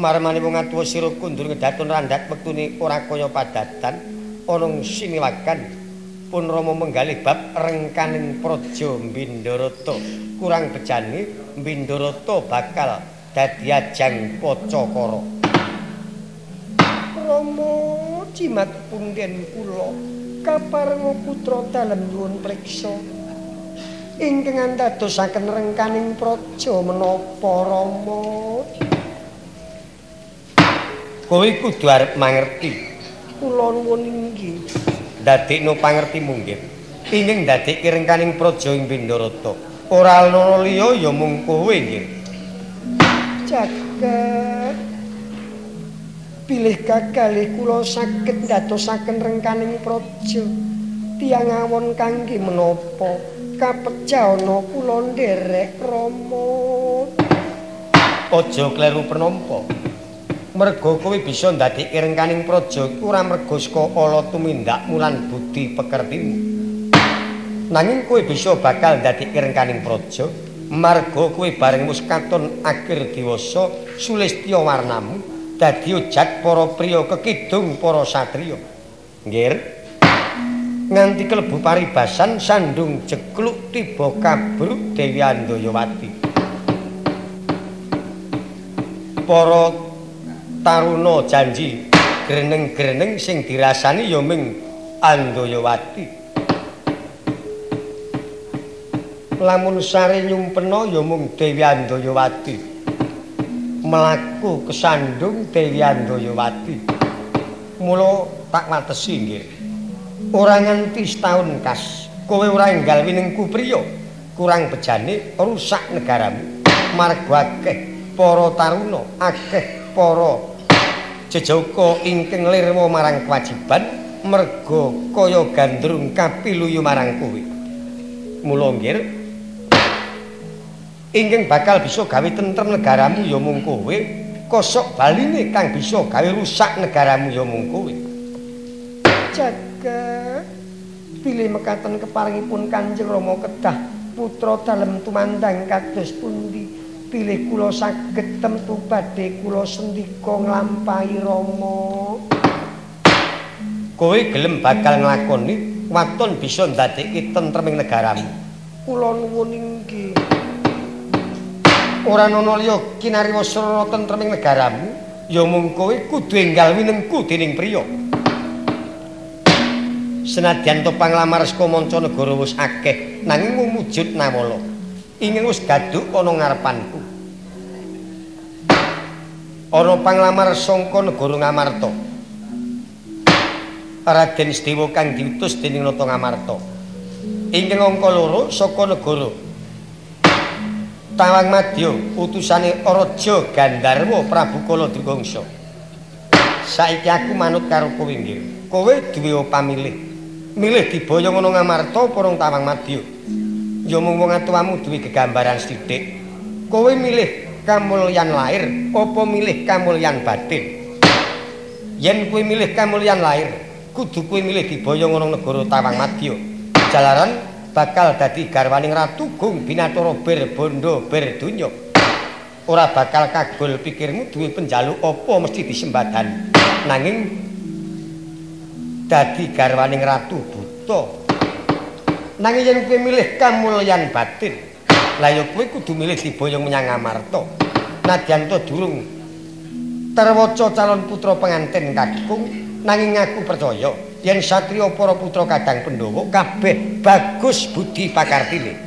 Marmane wong atuwa sira kundur ngedaton randhat wektune ora kaya padatan ana siniwakan. Pun Rama menggalih bab rengkaning praja Mbindarata kurang bejane Mbindarata bakal dadi ajang pacakara. Rama cimat punden kula kaparenga putra dalem nyuwun priksa. Ingkang andadosaken rengkaning praja menapa Rama Kowe kudu arep mangerti. Kula nuwun inggih. Dadekno pangertimu nggih. Inging dadekke rengkaning praja ing Bendarata. Ora ana liya ya mung kowe nggih. Jagat. Pilih kakalih kula saged ndadosaken rengkaning praja. Tiang awon kangge menapa? Kapecah ana kula nderek Rama. Aja kleru penampa. Merga kowe bisa ndadekke rengkaning praja iku ora merga saka ala tumindakmu lan budi pekertimu. Nanging kowe bisa bakal ndadekke rengkaning praja marga kowe bareng wis katon akhir dewasa sulistya warnamu dadi ojat para priya kekidung para satriya. Nggih nganti klebu paribasan sandung jekluk tiba kabruk Dewi Andayawati. Para taruna janji greneng-greneng sing dirasani ya ming Andayawati. Lamun sare nyumpena ya mung Dewi Andayawati. Melaku kesandung Dewi Andayawati. Mula tak watesi nggih. Ora nganti setahun kas, kowe ora enggal winengku priya. Kurang bejane rusak negaramu. Marga akeh para taruna, akeh para jejaka ingkang lirwa marang kewajiban merga kaya gandrung kapiluyu marang kowe. Mula nggih ingkang bakal bisa gawe tentrem negaramu ya mung kowe, kosok baline kang bisa gawe rusak negaramu ya mung kowe. Jaga pilih mekaten keparingipun Kanjeng Rama kedah putra dalem tumandang kados pundi pilih kula saged temtu badhe kula sendika nglampahi Rama. Kowe gelem bakal nglakoni waton bisa ndadekke tentreming negaramu. Kula nuwun inggih. Ora ana liya kinariwasana tentreming negaramu, ya mung kowe kudu enggal winengku dening priya. Senadyan to panglamar saka manca negara wis akeh, nanging wujud nawala. Ingin wis gaduk ana ngarepanku. Ana panglamar sangka negara Ngamarta. Raden Sedewa kang diutus dening Nata Ngamarta. Ingkang angka loro saka negara Tawang Madya utusane Raja Gandharwa Prabu Kala Dugangsa. Saiki aku manut karo kowe nggih. Kowe duwe pamilih. Milih diboyong ana Ngamarta para Tawang Madya. Ya mung wong atuwamu duwe gegambaran sithik. Kowe milih kamulyan lahir apa milih kamulyan batin? Yen kuwi milih kamulyan lahir kudu kuwi milih diboyong ana negara Tawang Madya. Jalaran bakal dadi garwaning ratu gung binatara bir bondo bir donya ora bakal kagul pikirmu duwe penjaluk apa mesti disembadan. Nanging dadi garwaning ratu buta. Nanging yen kuwi milih kamulyan batin Lah ya kowe kudu milih diboyong menyang Amarta. Nadyan to durung terwaca calon putra pengantin kakung nanging aku percaya yen satriya para putra kadang Pandhawa kabeh bagus budi pakartine.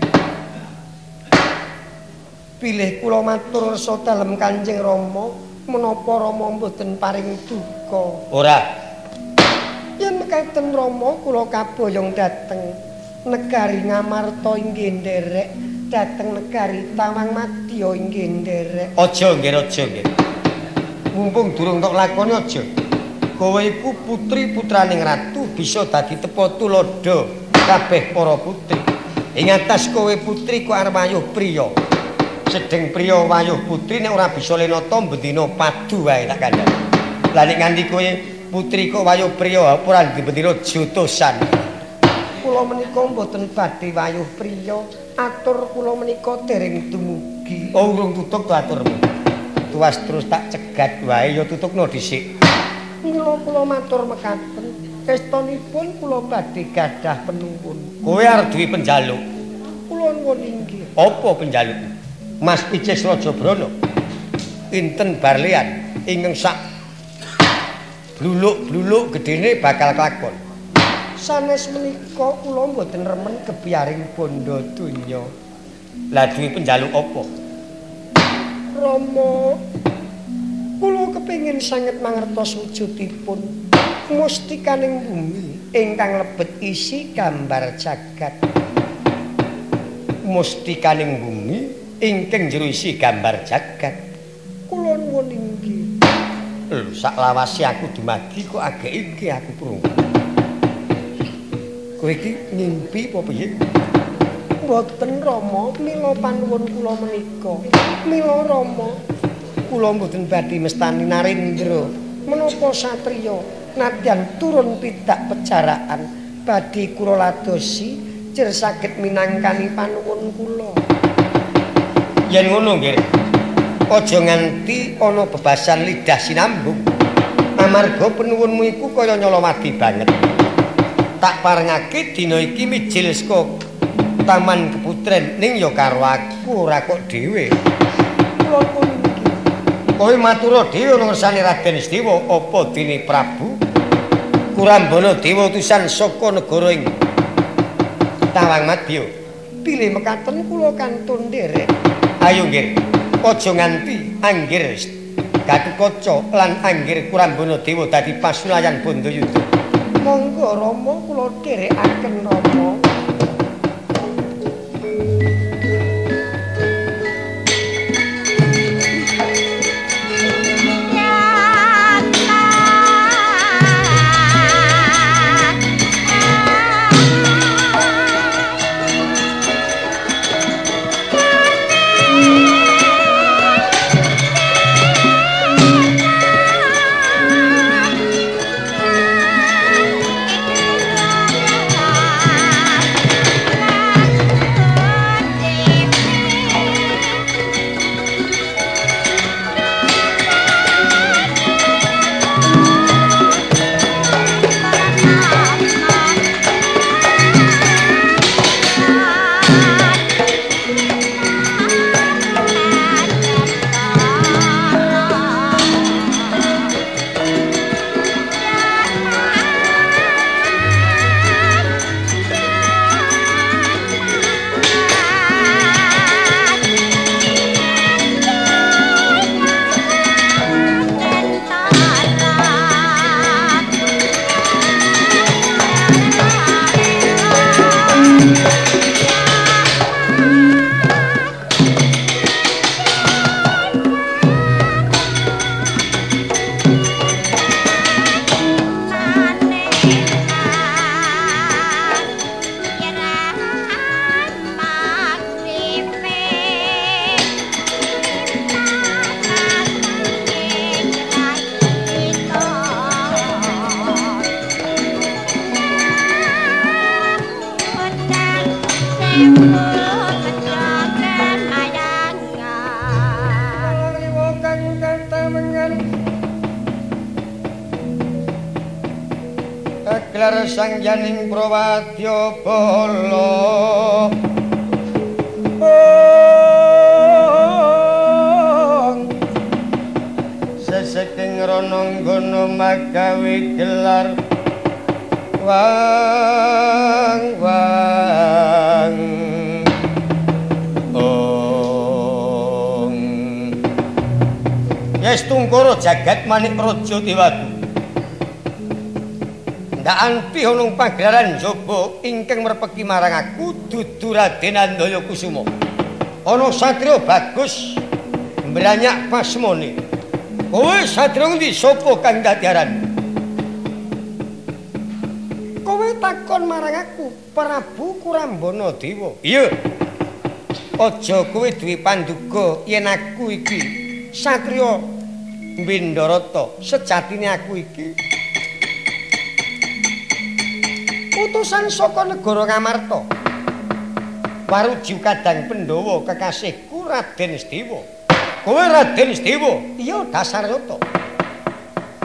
Pilih kula matur resa dalem Kanjeng Rama menapa Rama mboten paring duka. Ora. Yen mekaten Rama kula kaboyong dhateng negari Ngamarta inggih nderek dateng negari Tawang Madya inggih nderek. Aja nggih aja nggih. Mumpung durung tok lakoni aja. Kowe iku putri putraning ratu bisa dadi tepo tulodo kabeh para putri. Ing atas kowe putri ku arep wayuh priya. Sedeng priya wayuh putri nek ora bisa lenata bendina padu wae tak kandhani. Lah nek nganti kowe putri kok wayuh priya ora dibendina jutosan. Kula menika mboten badhe wayuh priya. atur kula menika dereng dumugi. Oh urung tutup to aturmu. tuas terus tak cegat wae ya tutukno dhisik. Mila kula matur mekaten, estunipun kula badhe gadah penuwun. Kowe arep duwe penjaluk. Kula nuwun inggih. Apa penjaluk? Mas Picis Raja Brana. Inten barlian ingkang sak bluluk-bluluk gedene bakal klakon. Sanes menika kula mboten remen kebiaring bondo donya. Lah duwe penjaluk apa? Rama kula kepingin sanget mangertos wujudipun mustikaning bumi ingkang lebet isi gambar jagat mustikaning bumi ingkang jero isi gambar jagat kula nuwun inggih lho sak lawase aku dumadi kok agek iki aku prungu kowe iki ngimpi apa piye Boten Rama, mila panuwun kula menika. Mila Rama, kula mboten badhe mestani Narendra menapa satriya nadyan turun pidak pejaraan badhe kula ladosi jer saged minangkani panuwun kula. Yen ngono nggih. Aja nganti ana bebasan lidah sinambung. Amarga penuwunmu iku kaya nyolomadi banget. Tak parengake dina iki mijil saka taman keputren ning ya karo aku ora kok dhewe. Kula pun kowe matur dhewe ngersani Raden Sedewa apa dene Prabu? Kurambana dewa utusan saka negara ing Tawang Madya. Pilih mekaten kula kantun nderek. Ayo nggih aja nganti anggir Gatukaca lan anggir Kurambana dewa dadi pasulayan Bandayuda monggo Rama kula dherekaken Rama magawe gelar. Wang wang. Ong. Yes tungkara jagat manik raja dewatu ndak anti ana pagelaran jaba ingkang merpeki marang aku dudu Raden Andaya Kusuma. Ana satriya bagus mbranyak pasmone. Kowe satriya ngendi sapa kang dadi Kowe takon marang aku Prabu Kurambana Dewa. Iya. Aja kowe duwe panduga yen aku iki satriya Bindarata sejatine aku iki utusan saka negara Ngamarta. Waruji kadang Pandhawa kekasihku Raden Sedewa. Kowe Raden Istiwa? Iya, dasar yoto.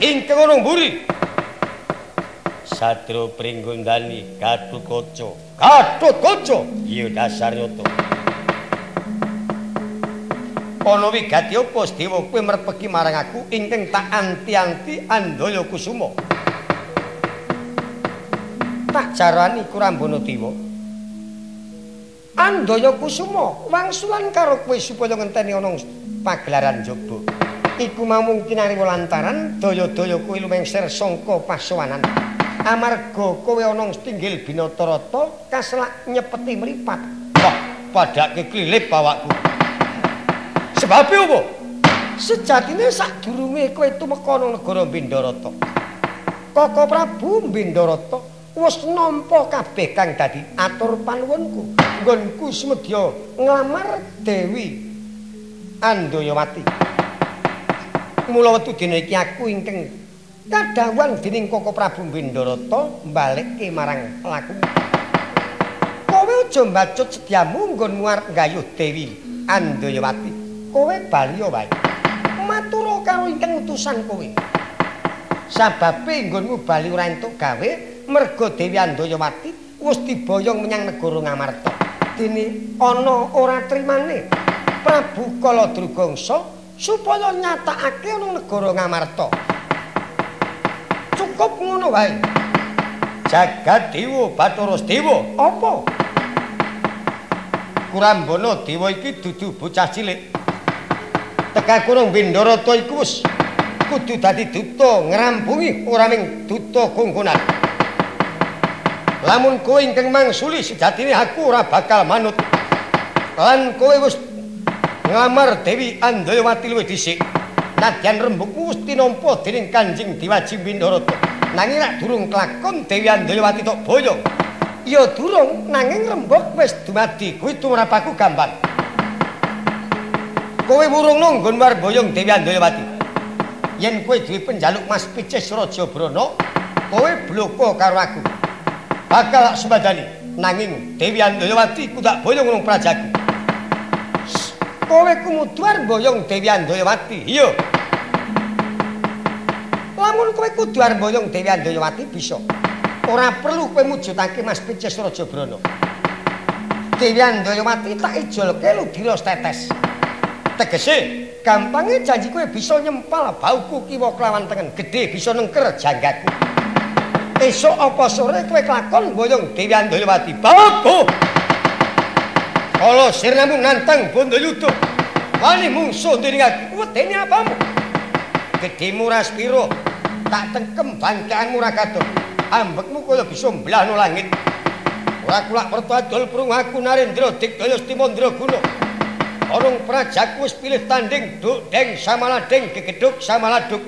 Ingkang ana mburi. Sadro Pringgondani Gatut Kaca. Gatut Kaca. Iya, dasar yoto. Ana wigati apa Istiwa kowe merpeki marang aku ingkang tak anti-anti Andaya Kusuma? Tak jarani Kurambana Dewa. Andaya Kusuma wangsulan karo kowe supaya ngenteni ana pagelaran jaba. Iku mau mungkin ari lantaran daya-daya kowe lumengser sangka pasowanan. Amarga kowe ana tinggil binatarata kaselak nyepeti mripat. Wah, padake klilip awakku. Sebab apa? Sejatine sadurunge kowe tumeka nang negara Bindarata. Koko Prabu Bindarata wis nampa kabeh kang dadi atur panuwunku nggonku semedya nglamar Dewi Andayawati. Mula wektu dina iki aku ingkang kadhawuhan dening Koko Prabu Bendarata mbalikke marang laku kowe aja mbacut sedyamu nggon muar gayuh Dewi Andayawati. Kowe bali wae. Matur karo ingkang utusan kowe. Sababe nggonmu bali ora entuk gawe merga Dewi Andayawati wis diboyong menyang negara Ngamarta. Dene ana ora trimane Prabu Kaladrugangsa supaya nyatakake ana negara Ngamarta. Cukup ngono wae. Jagat Dewa Bathara Dewa, apa? Kurambana Dewa iki dudu bocah cilik. Tekan kurung Bindarata iku wis kudu dadi duta ngrampungi ora ming duta gonggonan. Lamun kowe ingkang mangsuli sejatine aku ora bakal manut. Lan kowe wis ngamar Dewi Andayawati luwih dhisik. Nadyan rembug wis tinampa dening Kanjeng Diwaji Windarata nanging rak durung kelakon Dewi Andayawati tok boyong ya durung nanging rembug wis dumadi kuwi tumrapaku gampang kowe wurung nunggon war boyong Dewi Andayawati yen kowe duwe penjaluk Mas Pices Raja Brana kowe bloko karo aku bakal sumbadani nanging Dewi Andayawati ku tak boyong nang prajaku kowe kumuduar boyong Dewi Andayawati. Iya. Lamun kowe kudu arep boyong Dewi Andayawati bisa. Ora perlu kowe mujudake Mas Pices Raja Brana Dewi Andayawati tak ijolke ludira tetes tegese gampange janji kowe bisa nyempal bauku kiwa kelawan tengen. Gedhe bisa nengker janggaku esuk apa sore kowe kelakon boyong Dewi Andayawati. Babu. Kala sirnamu nantang Bondayuda. Wani mungsuh dening aku wedene apamu? Gedhemu ras pira? Tak tengkem bangkaanmu ra kadon. Ambekmu kaya bisa mblahno langit. Ora kulak werta adol prung aku Narendra Digdaya Stimandra Guna. Orong prajaku wis pilih tanding duk deng samaladeng gegeduk samaladuk.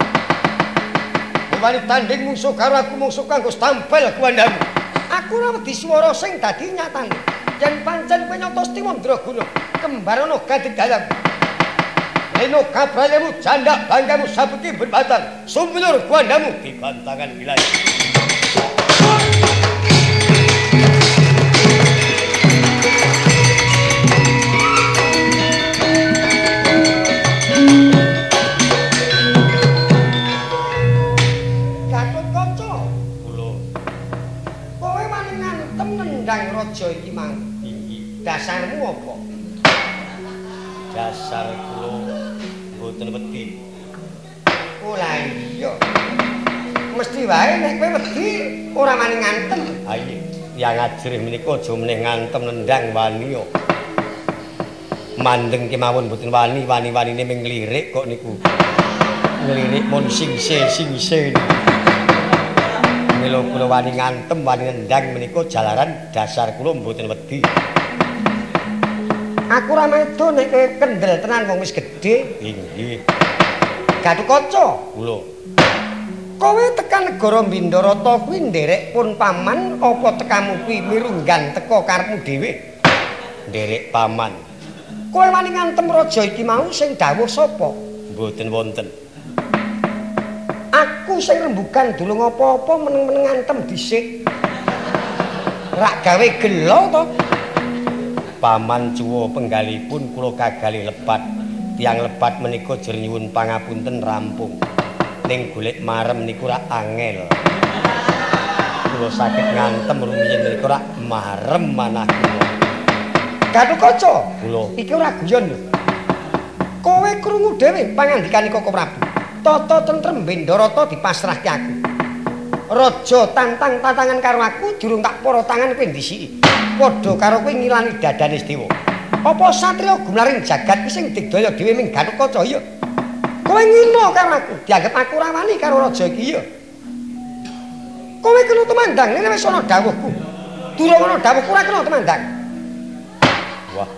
Wani tanding musuh karo aku musuh kanggo stampel kuwandamu. Aku ora wedi swara sing dadi nyatane. Yen pancen kowe nyotos Timandra Guna, kembar ana gadidalam. Leno kaprayamu jandak banggamu sabeki berbatang. Sumbulur kuwandamu dibantangan wilayah. Dasarmu apa? Dasar kula mboten wedi. Ora iya. Mesti wae nek kowe wedi ora mani ngantem. Ha iya yang ajrih menika aja meneh ngantem nendang wani yo. Mandeng kemawon mboten wani wani-wanine ming lirik kok niku. Ngelirik mon singse singse mila kula wani ngantem wani nendang menika jalaran dasar kula mboten wedi. Aku ora medo nek kendel tenan wong wis gedhe. Nggih. Gatut kaca kula. Kowe tekan negara Bindarata kuwi nderek pun paman apa tekamu kuwi mirunggan teka karepmu dhewe? Nderek paman. Kowe wani ngantem raja iki mau sing dawuh sapa? Mboten wonten. aku sing rembugan dulung apa-apa meneng-meneng antem dhisik. Rak gawe gelo to. Paman Juwo penggalipun kula kagali lepat tiang lebat menika jernyuwun pangapunten rampung. Ning golek marem niku ora angel. Kula sakit ngantem rumiyin niku ora marem manah kula. Gatotkaca kula. Iki ora guyon lho. Kowe krungu dhewe pangandikane Koko Prabu. Tata tentrem Bendarata dipasrahke aku. Raja tantang tantangan karo aku durung tak para tangan kowe ndisiki padha karo kowe ngilani dadane Dewa. Apa satriya gumlaring jagat sing digdaya dhewe ming Gatotkaca iya. Kowe ngino karo aku dianggep aku rawani karo raja iki ya kowe kena temandang ngene wis ana dawuhku. Durung ana dawuhku ora kena temandang. Wah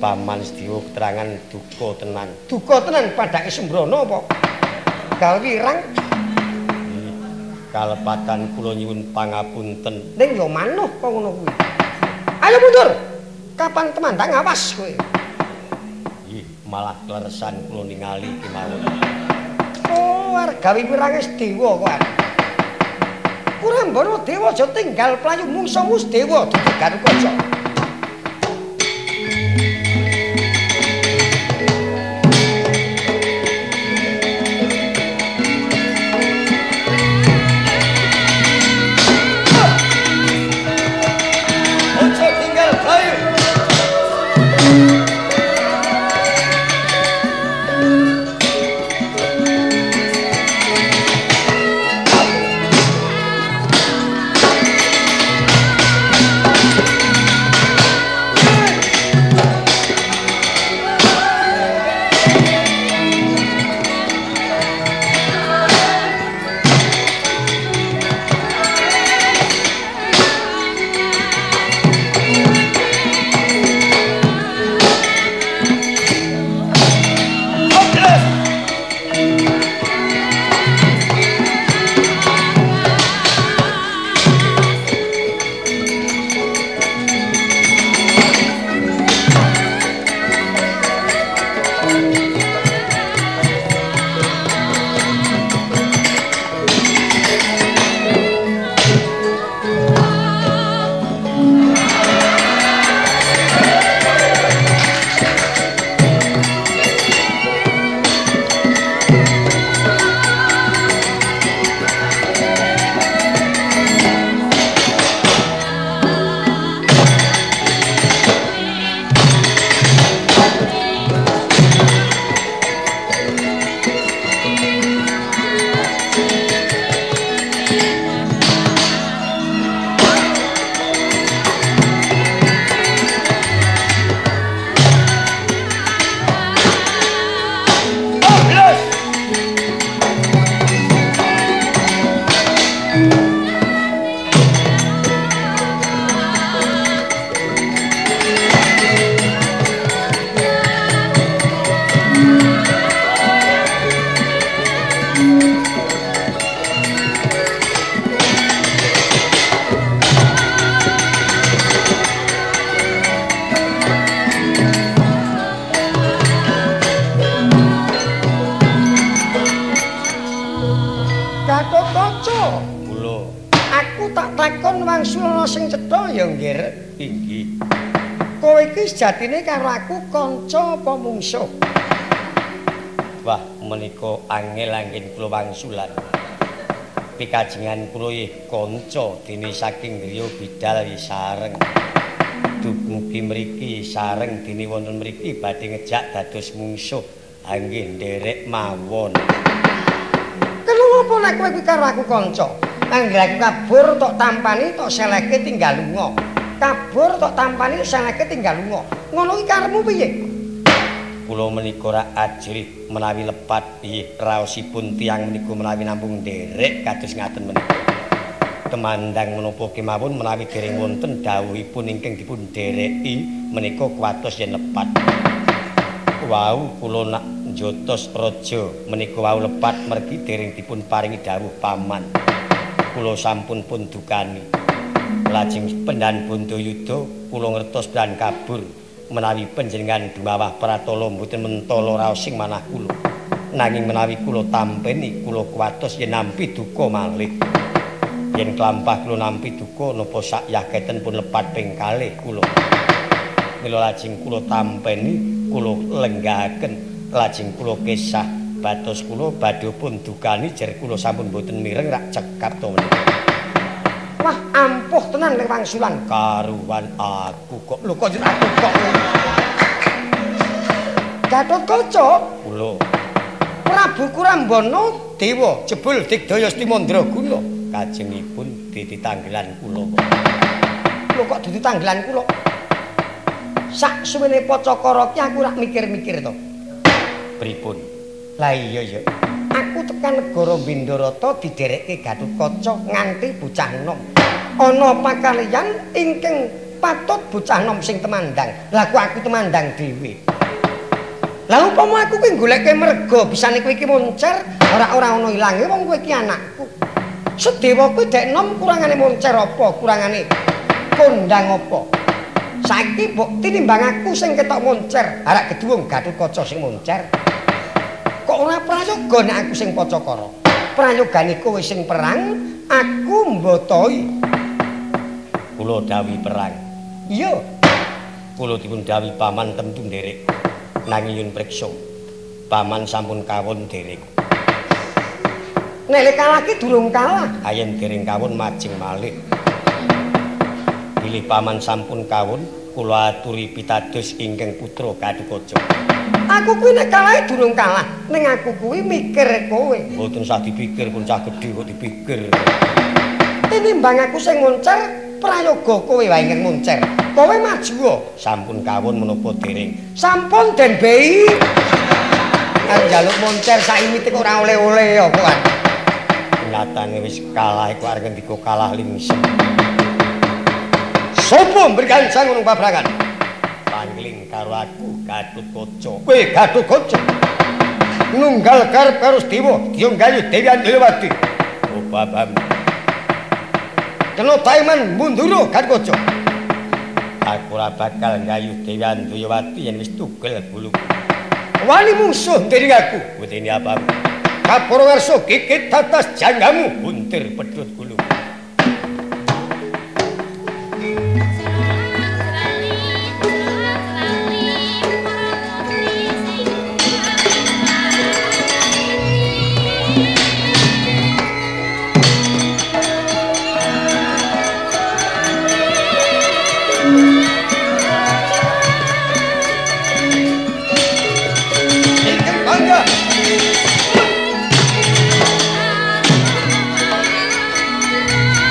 paman sediwa keterangan duka tenan. Duka tenan padake sembrono apa? Gawe wirang. Kalepatan kula nyuwun pangapunten. Ning yo manuh kok ngono kuwi ayo mundur. Kapan temandang awas kowe? Nggih malah kleresan kula ningali kemawon oh arep gawe wirange dewa kok Kurambana dewa aja tinggal playu mungsa-mus dewa dudu Garukaca sejatine karo aku kanca apa mungsuh? Wah, menika angel angin kula wangsulan. Pikajengan kula ih kanca dene saking griya bidal sareng. Dumugi mriki sareng dene wonten mriki badhe ngejak dados mungsuh angin nderek mawon. Kenapa nek kowe karo aku kanca? Angger aku kabur tok tampani tok seleke tinggal lunga. Kabur tok tampani sanake tinggal lunga. Ngono iki karepmu piye? Kula menika ra ajrih menawi lepat nggih raosipun tiyang menika menawi nampung nderek kados ngaten menika. Kemandang menapa kemawon menawi dereng wonten dawuhipun ingkang dipun dereki menika kuwatos yen lepat. Wau kula nak njotos raja menika wau lepat mergi dereng dipun paringi dawuh paman. Kula sampun pun dukani. Lajeng pendan bondo yudo kula ngertos dan kabur menawi panjenengan dumawah pratala mboten mentala raosing manah kula. Nanging menawi kula tampeni kula kuwatos yen nampi duka malih. Yen klampah kula nampi duka napa sak yaketen pun lepat kalih kula. Mila lajeng kula tampeni kula lenggahaken. Lajeng kula kesah batos kula badhe pun dukani jer kula sampun boten mireng rak cekap to Wah, ampuh tenan ning wangsulan. Karuan aku kok. Lho kok aku kok? Gatot Kaca kula Prabu Kurambana dewa jebul digdaya Stimandraguna kajengipun dititanggelan kula. Kok lho kok dititanggelan kula? Sak suwene Pacakara ki aku rak mikir-mikir to. Pripun? Lah iya ya. Aku tekan negara Bindarata diderekke Gatotkaca nganti bocah nom. Ana pakaliyan ingkang patut bocah nom sing temandang. Lah aku temandang dhewe. Lah upama aku kuwi goleke merga bisane kowe iki moncer, ora ora ana ilange wong kowe iki anakku. Sedewa kuwi dek nom kurangane moncer apa? Kurangane kondang apa? Saiki mbok tinimbang aku sing ketok moncer, arak gedhuwung Gatotkaca sing moncer. Kok ora prayoga nek aku sing pacakara. Prayogane kowe sing perang, aku mbotoi. Kula dawi perang. Iya. Kula dipun dawi paman temtu nderek. Nanging yen priksa, paman sampun kawon nderek. Nek kalah ki durung kalah. Ayen dereng kawon majeng malih. Pilih paman sampun kawon, kula aturi pitados ingkang putra Kadukaca. Aku kuwi nek kalah durung kalah, ning aku kuwi mikir kowe. Mboten usah dipikir pun cah gedhe kok dipikir. Tinimbang aku sing moncer, prayoga kowe wae ingkang moncer. Kowe maju sampun kawon menapa dereng. Sampun Den Bei. Kan jaluk moncer saimite kok ora oleh-oleh ya kok. Nyatane wis kalah iku arep ndika kalah lingsem. Sopo bergancang ngono pabrakan? Pangling karo aku Gatut Kaca. Kowe Gatut. Nunggal karep karo Dewa, gayu Dewi Andilawati. Oh babam. Kena taiman munduro Gatut Kaca. Aku ora bakal gayu Dewi Andilawati yen wis tugel bulu. Wani musuh dari aku. Wetene apa? Kaporo warso kikit tatas janggamu buntir pedut Bye.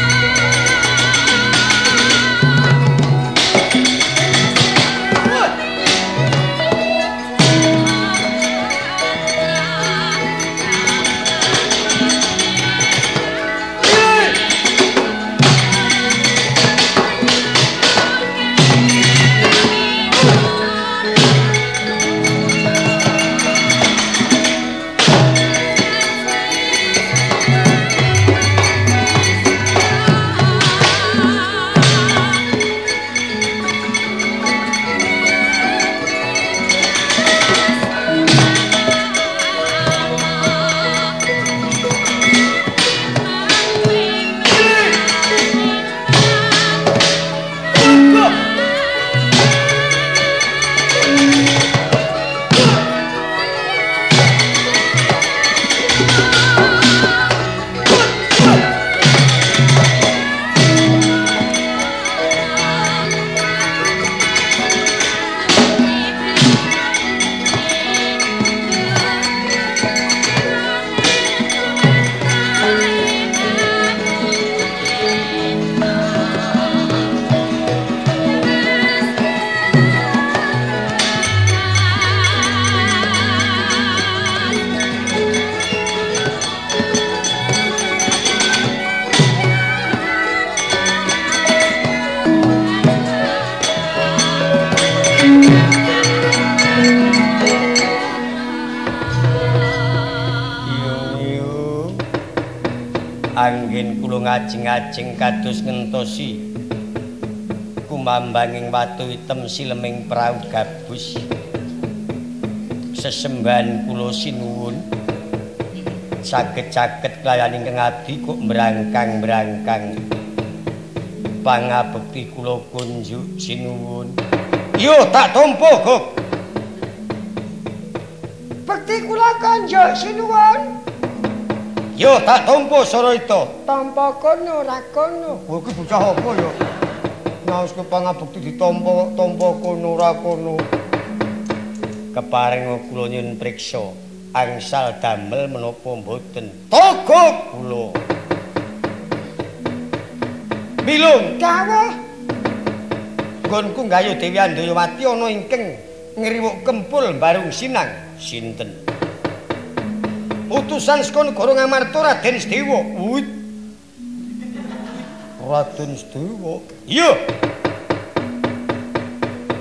Ngajeng-ngajeng kados ngentosi kumambanging watu item sileming prau gabus. Sesembahan kula sinuwun. Saged-saged klayani ngabdi kok mbrangkang-mbrangkang pangabekti kula kunjuk sinuwun. Yo tak tampa kok Bekti kula kanjeng sinuwun. Yo tak tampa sora itu. Tampa kono ora kono. Kowe iki bocah apa ya? Naus kepangabekti ditampa tampa kono ora kono. Keparing kula nyun priksa angsal damel menapa mboten. Togo kula. Bilung kawuh. Gonku gayu Dewi Andayawati ana ingkang ngriwuk kempul barung sinang. Sinten? Utusan saka negara Ngamarta Raden Sedewa. Wit. Raden Sedewa. Iya.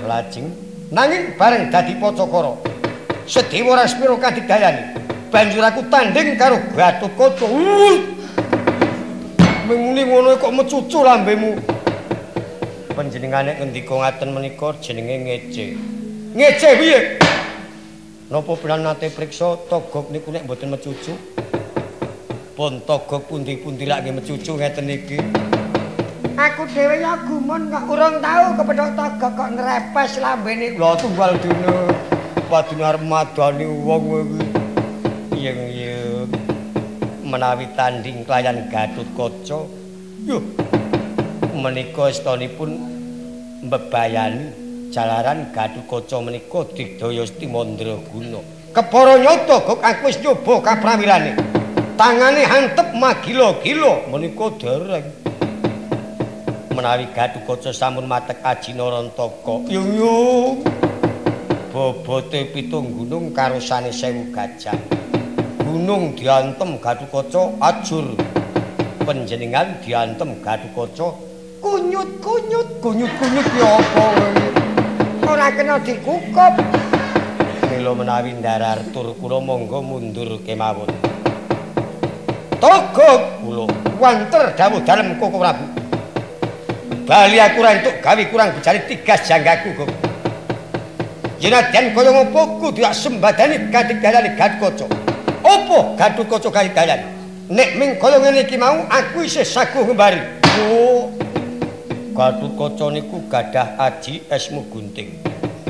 Lajeng nanging bareng dadi Pacakara. Sedewa Raspira kadigayani. Banjur aku tanding karo Gatotkaca. Menguni ngono kok mecucu lambemu. Panjenengane ngendika ngaten menika jenenge ngece. Ngece piye? Napa piran nate priksa togok niku nek mboten mecucu? Pun togok pundi-pundi lak nggih mecucu ngeten iki. Aku dhewe ya gumun kok urung tau kepethuk togok kok nrepes lambene. Lha tunggal dina padune arep madani wong iki. Yen yen menawi tanding klayan Gatotkaca, yo menika estunipun mbebayani jalaran Gatotkaca menika digdaya Stimandraguna. Kepara nyata kok aku wis nyoba kaprawirane. Tangane hantep magila-gila menika dereng. Menawi Gatotkaca sampun matek Ajinarantaka. Yung. Bobote pitung gunung karo sewu gajah. Gunung diantem Gatotkaca ajur. Panjenengan diantem Gatotkaca kunyut-kunyut. Kunyut-kunyut ya apa? Ora kena dikukup. Mila menawi ndarar tur kula monggo mundur kemawon. Togok kula wanter dawuh dalem Koko Prabu. Bali aku ora entuk gawe kurang bejari tigas janggaku, Kok. Jenadyan kaya ngopo kudu dak sembadani kadigayane Gatkaca. Apa Gatkaca kadigayane? Nek ming kaya ngene iki mau aku isih saguh ngembari. Oh. Gatotkaca niku gadah aji esmu gunting.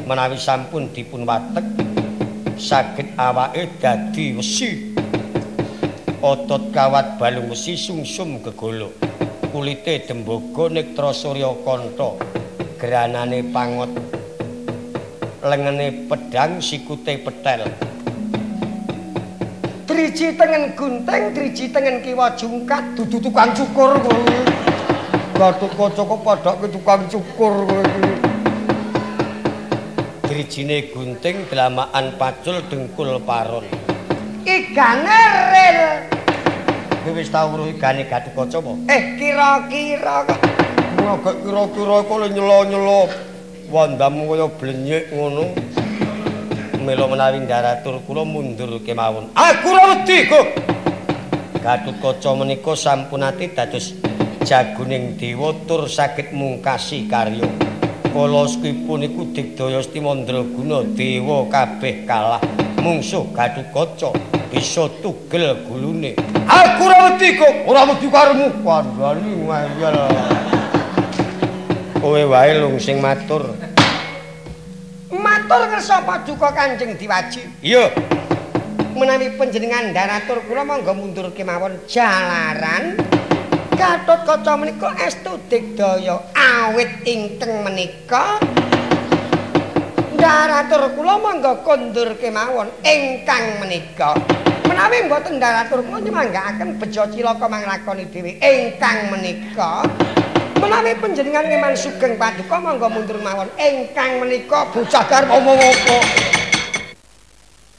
Menawi sampun dipun watek saged awake dadi wesi. Otot kawat balung wesi sungsum gegolo. Kulite dembogo nektra surya kanta. Granane pangot. Lengene pedang sikute petel. Driji tengen gunting, driji tengen kiwa jungkat, dudu tukang cukur kowe. Gatotkaca kok padhake tukang cukur kowe iki. Drijine gunting dlamakan pacul dengkul paron. Igane ril. Kowe wis tau weruh igane Gatotkaca apa? Eh kira-kira kok. Kira-kira kok nyelo-nyelo. Wandamu kaya blenyek ngono. Mila menawi ndaratur kula mundur kemawon. Aku ora wedi, Kok. Gatotkaca menika sampun ati dados jaguning dewa tur saged mungkasi karya. Kala skipun iku digdaya Stimandraguna dewa kabeh kalah. Mungsuh Gatotkaca bisa tugel gulune. Aku ora wedi kok, ora wedi karemu. Kandhani ngayal. Kowe wae lung sing matur. Matur kersa paduka Kanjeng Diwaji. Iya. Menawi panjenengan daratur kula monggo mundur kemawon jalaran. Gatot kaca menika estu digdaya awit ingkang menika. Daratur kula mangga kondur kemawon ingkang menika. Menawi mboten daratur kula nyemanggaaken bejo cilaka manglakoni dhewe ingkang menika. Menawi panjenengan ngeman sugeng paduka mangga mundur mawon ingkang menika bocah omong apa